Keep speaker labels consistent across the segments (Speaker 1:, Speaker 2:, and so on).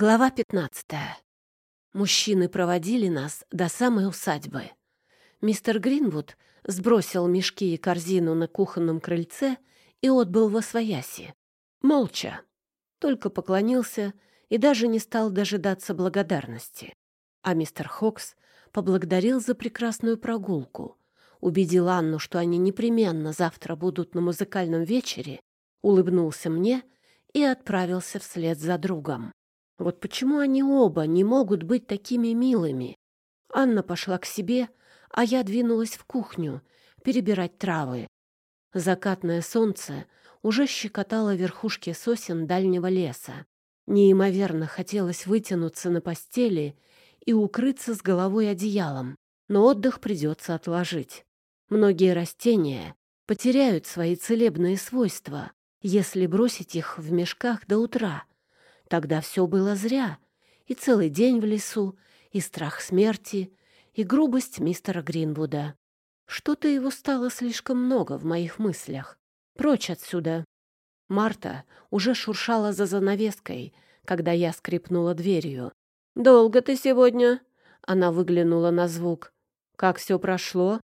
Speaker 1: Глава 15. Мужчины проводили нас до самой усадьбы. Мистер Гринвуд сбросил мешки и корзину на кухонном крыльце и отбыл во свояси. Молча. Только поклонился и даже не стал дожидаться благодарности. А мистер Хокс поблагодарил за прекрасную прогулку, убедил Анну, что они непременно завтра будут на музыкальном вечере, улыбнулся мне и отправился вслед за другом. Вот почему они оба не могут быть такими милыми? Анна пошла к себе, а я двинулась в кухню перебирать травы. Закатное солнце уже щекотало верхушки сосен дальнего леса. Неимоверно хотелось вытянуться на постели и укрыться с головой одеялом, но отдых придется отложить. Многие растения потеряют свои целебные свойства, если бросить их в мешках до утра — Тогда все было зря. И целый день в лесу, и страх смерти, и грубость мистера Гринвуда. Что-то его стало слишком много в моих мыслях. Прочь отсюда. Марта уже шуршала за занавеской, когда я скрипнула дверью. «Долго ты сегодня?» Она выглянула на звук. «Как все прошло?»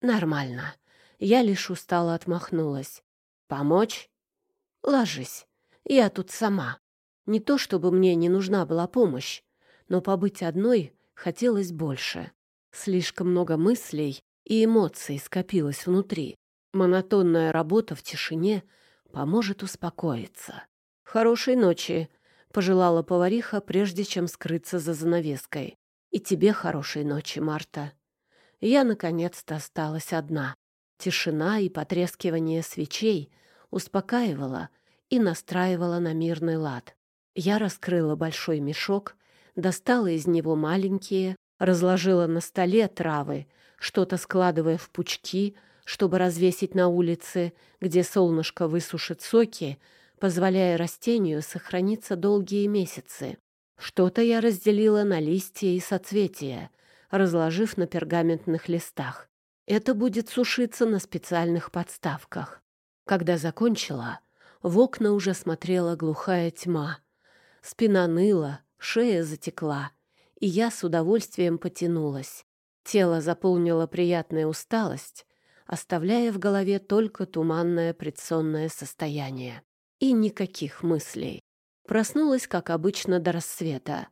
Speaker 1: «Нормально». Я лишь устало отмахнулась. «Помочь?» «Ложись. Я тут сама». Не то чтобы мне не нужна была помощь, но побыть одной хотелось больше. Слишком много мыслей и эмоций скопилось внутри. Монотонная работа в тишине поможет успокоиться. «Хорошей ночи», — пожелала повариха, прежде чем скрыться за занавеской. «И тебе хорошей ночи, Марта». Я, наконец-то, осталась одна. Тишина и потрескивание свечей успокаивала и настраивала на мирный лад. Я раскрыла большой мешок, достала из него маленькие, разложила на столе травы, что-то складывая в пучки, чтобы развесить на улице, где солнышко высушит соки, позволяя растению сохраниться долгие месяцы. Что-то я разделила на листья и соцветия, разложив на пергаментных листах. Это будет сушиться на специальных подставках. Когда закончила, в окна уже смотрела глухая тьма — Спина ныла, шея затекла, и я с удовольствием потянулась. Тело заполнила приятная усталость, оставляя в голове только туманное предсонное состояние. И никаких мыслей. Проснулась, как обычно, до рассвета.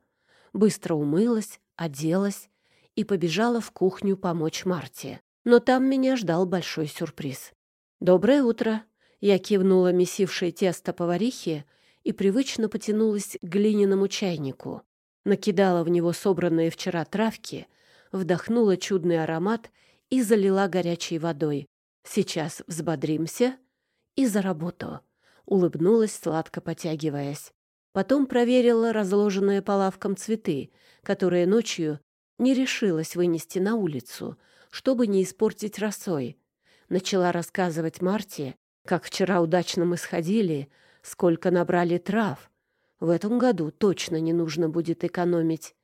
Speaker 1: Быстро умылась, оделась и побежала в кухню помочь Марте. Но там меня ждал большой сюрприз. «Доброе утро!» Я кивнула месившей тесто поварихе и привычно потянулась к глиняному чайнику. Накидала в него собранные вчера травки, вдохнула чудный аромат и залила горячей водой. Сейчас взбодримся и за работу. Улыбнулась, сладко потягиваясь. Потом проверила разложенные по лавкам цветы, которые ночью не решилась вынести на улицу, чтобы не испортить росой. Начала рассказывать Марте, как вчера удачно мы сходили, сколько набрали трав. В этом году точно не нужно будет экономить.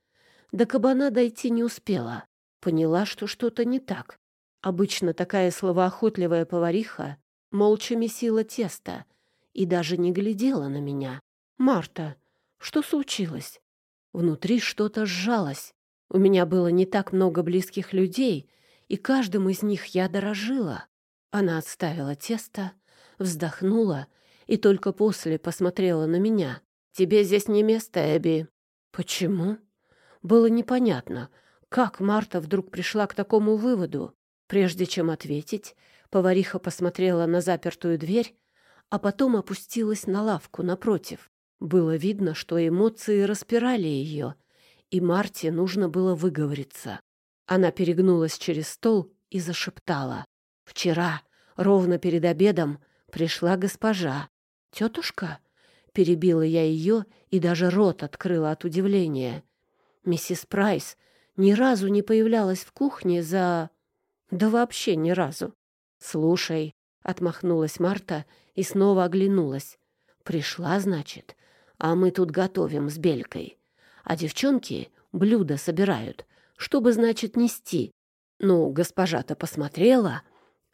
Speaker 1: До кабана дойти не успела. Поняла, что что-то не так. Обычно такая словоохотливая повариха молча месила тесто и даже не глядела на меня. «Марта, что случилось?» Внутри что-то сжалось. У меня было не так много близких людей, и каждым из них я дорожила. Она отставила тесто, вздохнула и только после посмотрела на меня. «Тебе здесь не место, Эбби». «Почему?» Было непонятно, как Марта вдруг пришла к такому выводу. Прежде чем ответить, повариха посмотрела на запертую дверь, а потом опустилась на лавку напротив. Было видно, что эмоции распирали ее, и Марте нужно было выговориться. Она перегнулась через стол и зашептала. «Вчера, ровно перед обедом, пришла госпожа. «Тетушка?» — перебила я ее и даже рот открыла от удивления. Миссис Прайс ни разу не появлялась в кухне за... Да вообще ни разу. «Слушай», — отмахнулась Марта и снова оглянулась. «Пришла, значит, а мы тут готовим с Белькой. А девчонки блюда собирают, чтобы, значит, нести. Ну, госпожа-то посмотрела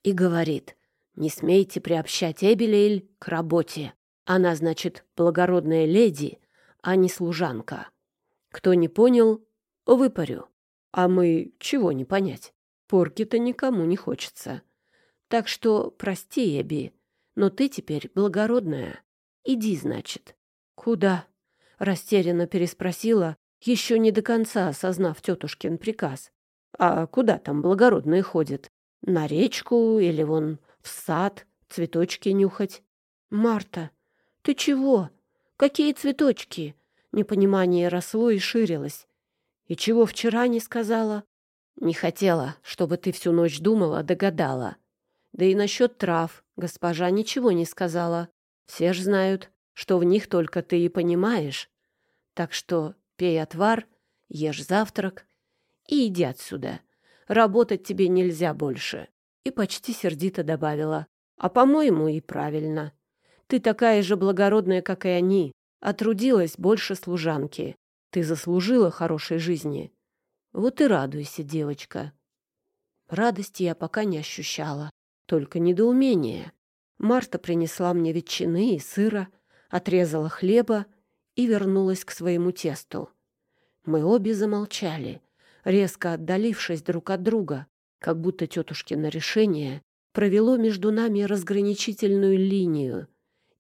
Speaker 1: и говорит, не смейте приобщать Эбелель к работе. Она, значит, благородная леди, а не служанка. Кто не понял, выпарю. А мы чего не понять? Порки-то никому не хочется. Так что прости, Эбби, но ты теперь благородная. Иди, значит. Куда? Растерянно переспросила, еще не до конца осознав тетушкин приказ. А куда там благородные ходят? На речку или вон в сад цветочки нюхать? Марта, ты чего? Какие цветочки? Непонимание росло и ширилось. И чего вчера не сказала? Не хотела, чтобы ты всю ночь думала, догадала. Да и насчет трав госпожа ничего не сказала. Все ж знают, что в них только ты и понимаешь. Так что пей отвар, ешь завтрак и иди отсюда. Работать тебе нельзя больше. И почти сердито добавила. А, по-моему, и правильно. Ты такая же благородная, как и они, а трудилась больше служанки. Ты заслужила хорошей жизни. Вот и радуйся, девочка. Радости я пока не ощущала, только недоумение. Марта принесла мне ветчины и сыра, отрезала хлеба и вернулась к своему тесту. Мы обе замолчали, резко отдалившись друг от друга, как будто тетушкино решение провело между нами разграничительную линию,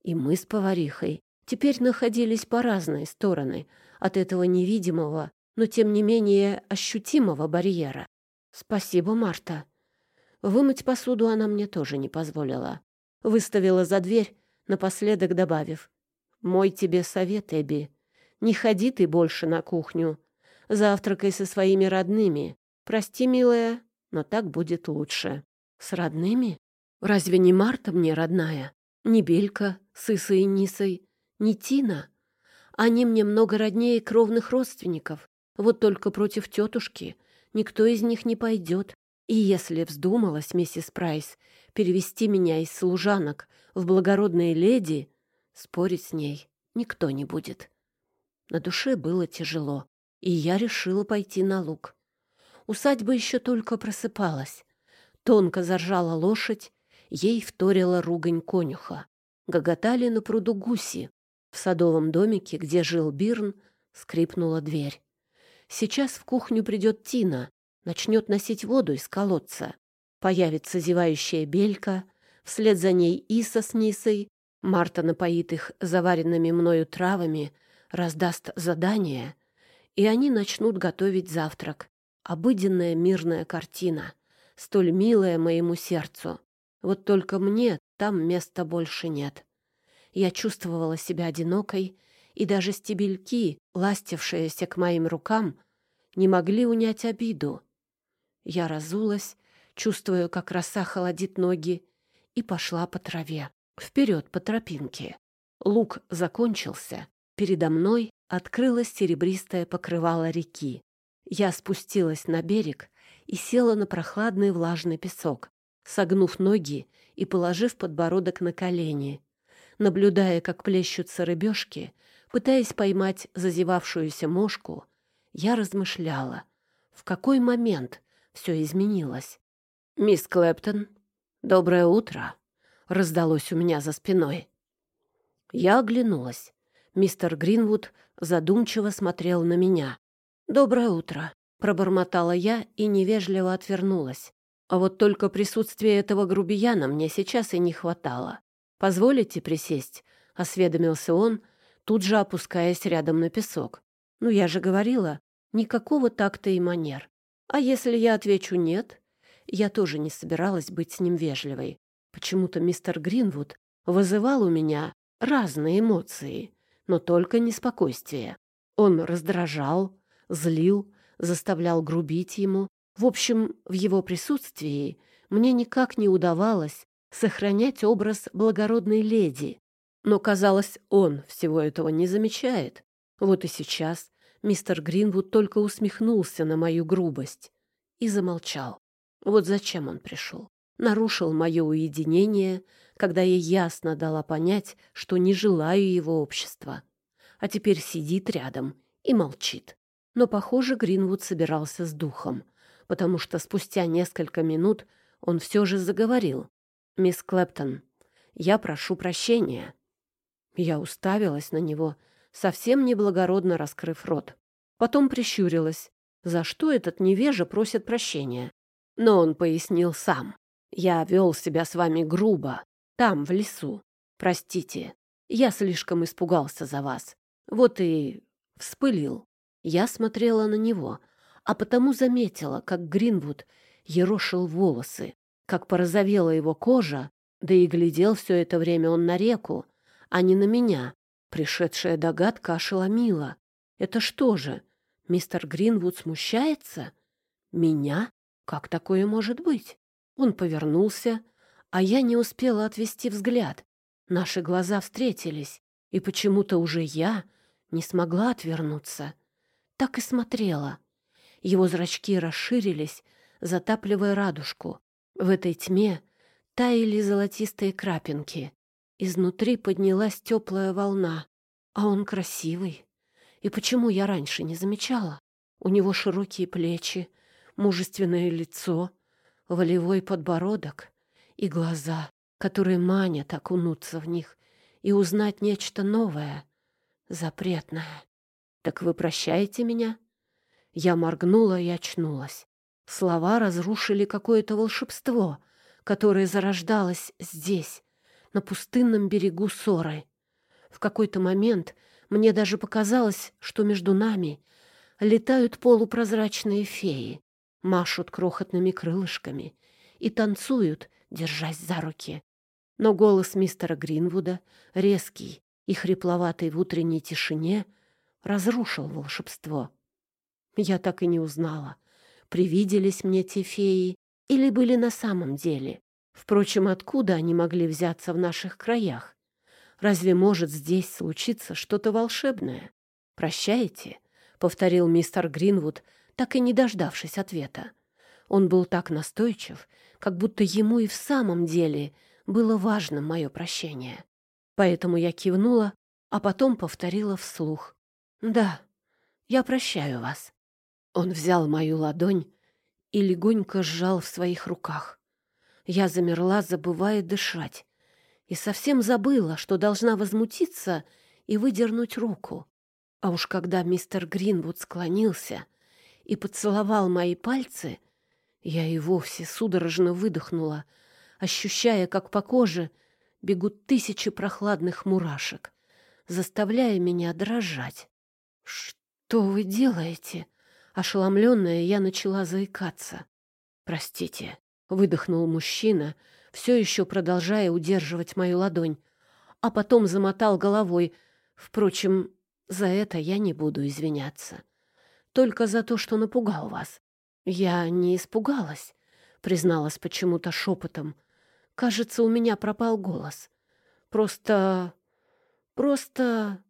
Speaker 1: и мы с поварихой теперь находились по разные стороны от этого невидимого, но тем не менее ощутимого барьера. Спасибо, Марта. Вымыть посуду она мне тоже не позволила. Выставила за дверь, напоследок добавив. «Мой тебе совет, Эбби. Не ходи ты больше на кухню. Завтракай со своими родными. Прости, милая, но так будет лучше». «С родными? Разве не Марта мне родная? Не Белька с Исой и Нисой? Не Тина? Они мне много роднее кровных родственников. Вот только против тетушки никто из них не пойдет. И если вздумалась миссис Прайс перевести меня из служанок в благородные леди, спорить с ней никто не будет. На душе было тяжело, и я решила пойти на луг. Усадьба еще только просыпалась. Тонко заржала лошадь, ей вторила ругань конюха. Гоготали на пруду гуси. В садовом домике, где жил Бирн, скрипнула дверь. Сейчас в кухню придет Тина, начнет носить воду из колодца. Появится зевающая белька, вслед за ней Иса с Нисой. Марта напоит их заваренными мною травами, раздаст задание, и они начнут готовить завтрак. Обыденная мирная картина, столь милая моему сердцу. Вот только мне там места больше нет. Я чувствовала себя одинокой, и даже стебельки, ластившиеся к моим рукам, не могли унять обиду. Я разулась, чувствуя, как роса холодит ноги, и пошла по траве, вперед по тропинке. Лук закончился. Передо мной открылось серебристое покрывало реки. Я спустилась на берег и села на прохладный влажный песок, согнув ноги и положив подбородок на колени, наблюдая, как плещутся рыбешки, пытаясь поймать зазевавшуюся мошку, я размышляла, в какой момент все изменилось. «Мисс Клэптон, доброе утро!» — раздалось у меня за спиной. Я оглянулась. Мистер Гринвуд задумчиво смотрел на меня. «Доброе утро!» — пробормотала я и невежливо отвернулась. А вот только присутствия этого грубияна мне сейчас и не хватало. «Позволите присесть?» — осведомился он, тут же опускаясь рядом на песок. «Ну, я же говорила, никакого такта и манер. А если я отвечу «нет», я тоже не собиралась быть с ним вежливой. Почему-то мистер Гринвуд вызывал у меня разные эмоции, но только не спокойствие. Он раздражал, злил, заставлял грубить ему. В общем, в его присутствии мне никак не удавалось сохранять образ благородной леди. Но, казалось, он всего этого не замечает. Вот и сейчас Мистер Гринвуд только усмехнулся на мою грубость и замолчал. Вот зачем он пришел. Нарушил мое уединение, когда я ясно дала понять, что не желаю его общества. А теперь сидит рядом и молчит. Но, похоже, Гринвуд собирался с духом, потому что спустя несколько минут он все же заговорил. «Мисс Клэптон, я прошу прощения». Я уставилась на него — совсем неблагородно раскрыв рот. Потом прищурилась, за что этот невежа просит прощения. Но он пояснил сам. «Я вел себя с вами грубо, там, в лесу. Простите, я слишком испугался за вас. Вот и вспылил». Я смотрела на него, а потому заметила, как Гринвуд ерошил волосы, как порозовела его кожа, да и глядел все это время он на реку, а не на меня. Пришедшая догадка ошеломила. Это что же, мистер Гринвуд смущается? Меня? Как такое может быть? Он повернулся, а я не успела отвести взгляд. Наши глаза встретились, и почему-то уже я не смогла отвернуться. Так и смотрела. Его зрачки расширились, затапливая радужку. В этой тьме таяли золотистые крапинки. Изнутри поднялась теплая волна. А он красивый. И почему я раньше не замечала? У него широкие плечи, мужественное лицо, волевой подбородок и глаза, которые манят окунуться в них и узнать нечто новое, запретное. «Так вы прощаете меня?» Я моргнула и очнулась. Слова разрушили какое-то волшебство, которое зарождалось здесь, на пустынном берегу Соры. В какой-то момент мне даже показалось, что между нами летают полупрозрачные феи, машут крохотными крылышками и танцуют, держась за руки. Но голос мистера Гринвуда, резкий и хрипловатый в утренней тишине, разрушил волшебство. Я так и не узнала, привиделись мне те феи или были на самом деле. Впрочем, откуда они могли взяться в наших краях? Разве может здесь случиться что-то волшебное? Прощаете? повторил мистер Гринвуд, так и не дождавшись ответа. Он был так настойчив, как будто ему и в самом деле было важно мое прощение. Поэтому я кивнула, а потом повторила вслух. «Да, я прощаю вас». Он взял мою ладонь и легонько сжал в своих руках. Я замерла, забывая дышать, и совсем забыла, что должна возмутиться и выдернуть руку. А уж когда мистер Гринвуд склонился и поцеловал мои пальцы, я и вовсе судорожно выдохнула, ощущая, как по коже бегут тысячи прохладных мурашек, заставляя меня дрожать. «Что вы делаете?» Ошеломленная, я начала заикаться. «Простите, выдохнул мужчина, все еще продолжая удерживать мою ладонь, а потом замотал головой. Впрочем, за это я не буду извиняться. Только за то, что напугал вас. Я не испугалась, призналась почему-то шепотом. Кажется, у меня пропал голос. Просто... просто...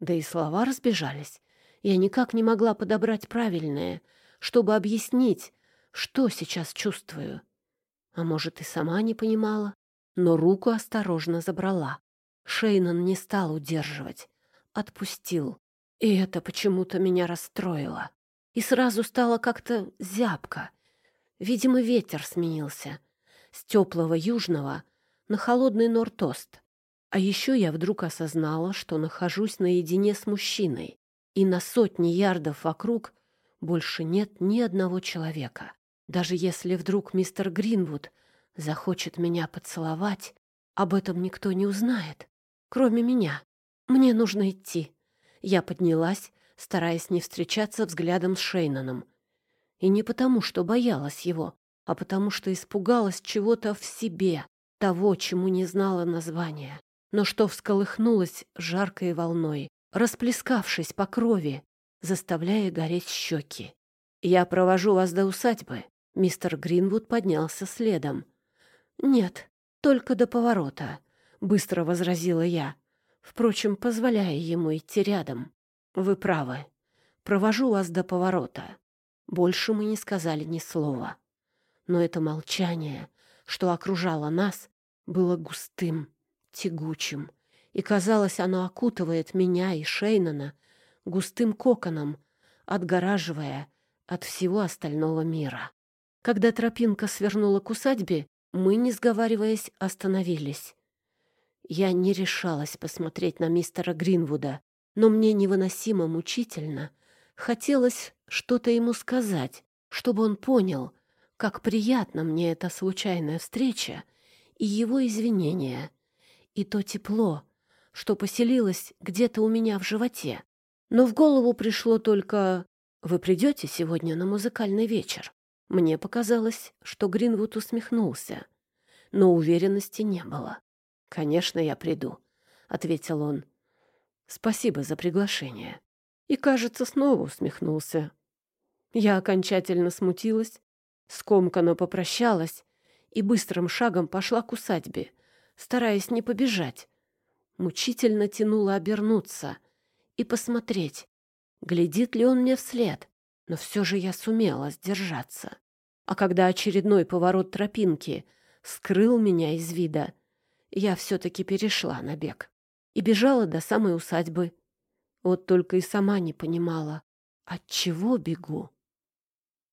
Speaker 1: Да и слова разбежались. Я никак не могла подобрать правильное, чтобы объяснить, что сейчас чувствую. А может, и сама не понимала, но руку осторожно забрала. Шейнон не стал удерживать, отпустил. И это почему-то меня расстроило. И сразу стало как-то зябко. Видимо, ветер сменился. С теплого южного на холодный нортост. А еще я вдруг осознала, что нахожусь наедине с мужчиной, и на сотни ярдов вокруг больше нет ни одного человека. Даже если вдруг мистер Гринвуд захочет меня поцеловать, об этом никто не узнает, кроме меня. Мне нужно идти. Я поднялась, стараясь не встречаться взглядом с Шейноном. И не потому, что боялась его, а потому, что испугалась чего-то в себе, того, чему не знала названия, но что всколыхнулось жаркой волной, расплескавшись по крови, заставляя гореть щеки. «Я провожу вас до усадьбы», Мистер Гринвуд поднялся следом. «Нет, только до поворота», — быстро возразила я, впрочем, позволяя ему идти рядом. «Вы правы. Провожу вас до поворота». Больше мы не сказали ни слова. Но это молчание, что окружало нас, было густым, тягучим, и, казалось, оно окутывает меня и Шейнана густым коконом, отгораживая от всего остального мира. Когда тропинка свернула к усадьбе, мы, не сговариваясь, остановились. Я не решалась посмотреть на мистера Гринвуда, но мне невыносимо мучительно хотелось что-то ему сказать, чтобы он понял, как приятна мне эта случайная встреча и его извинения, и то тепло, что поселилось где-то у меня в животе. Но в голову пришло только «Вы придете сегодня на музыкальный вечер?» Мне показалось, что Гринвуд усмехнулся, но уверенности не было. «Конечно, я приду», — ответил он. «Спасибо за приглашение». И, кажется, снова усмехнулся. Я окончательно смутилась, скомканно попрощалась и быстрым шагом пошла к усадьбе, стараясь не побежать. Мучительно тянула обернуться и посмотреть, глядит ли он мне вслед, но все же я сумела сдержаться. А когда очередной поворот тропинки скрыл меня из вида, я все-таки перешла на бег и бежала до самой усадьбы. Вот только и сама не понимала, от чего бегу.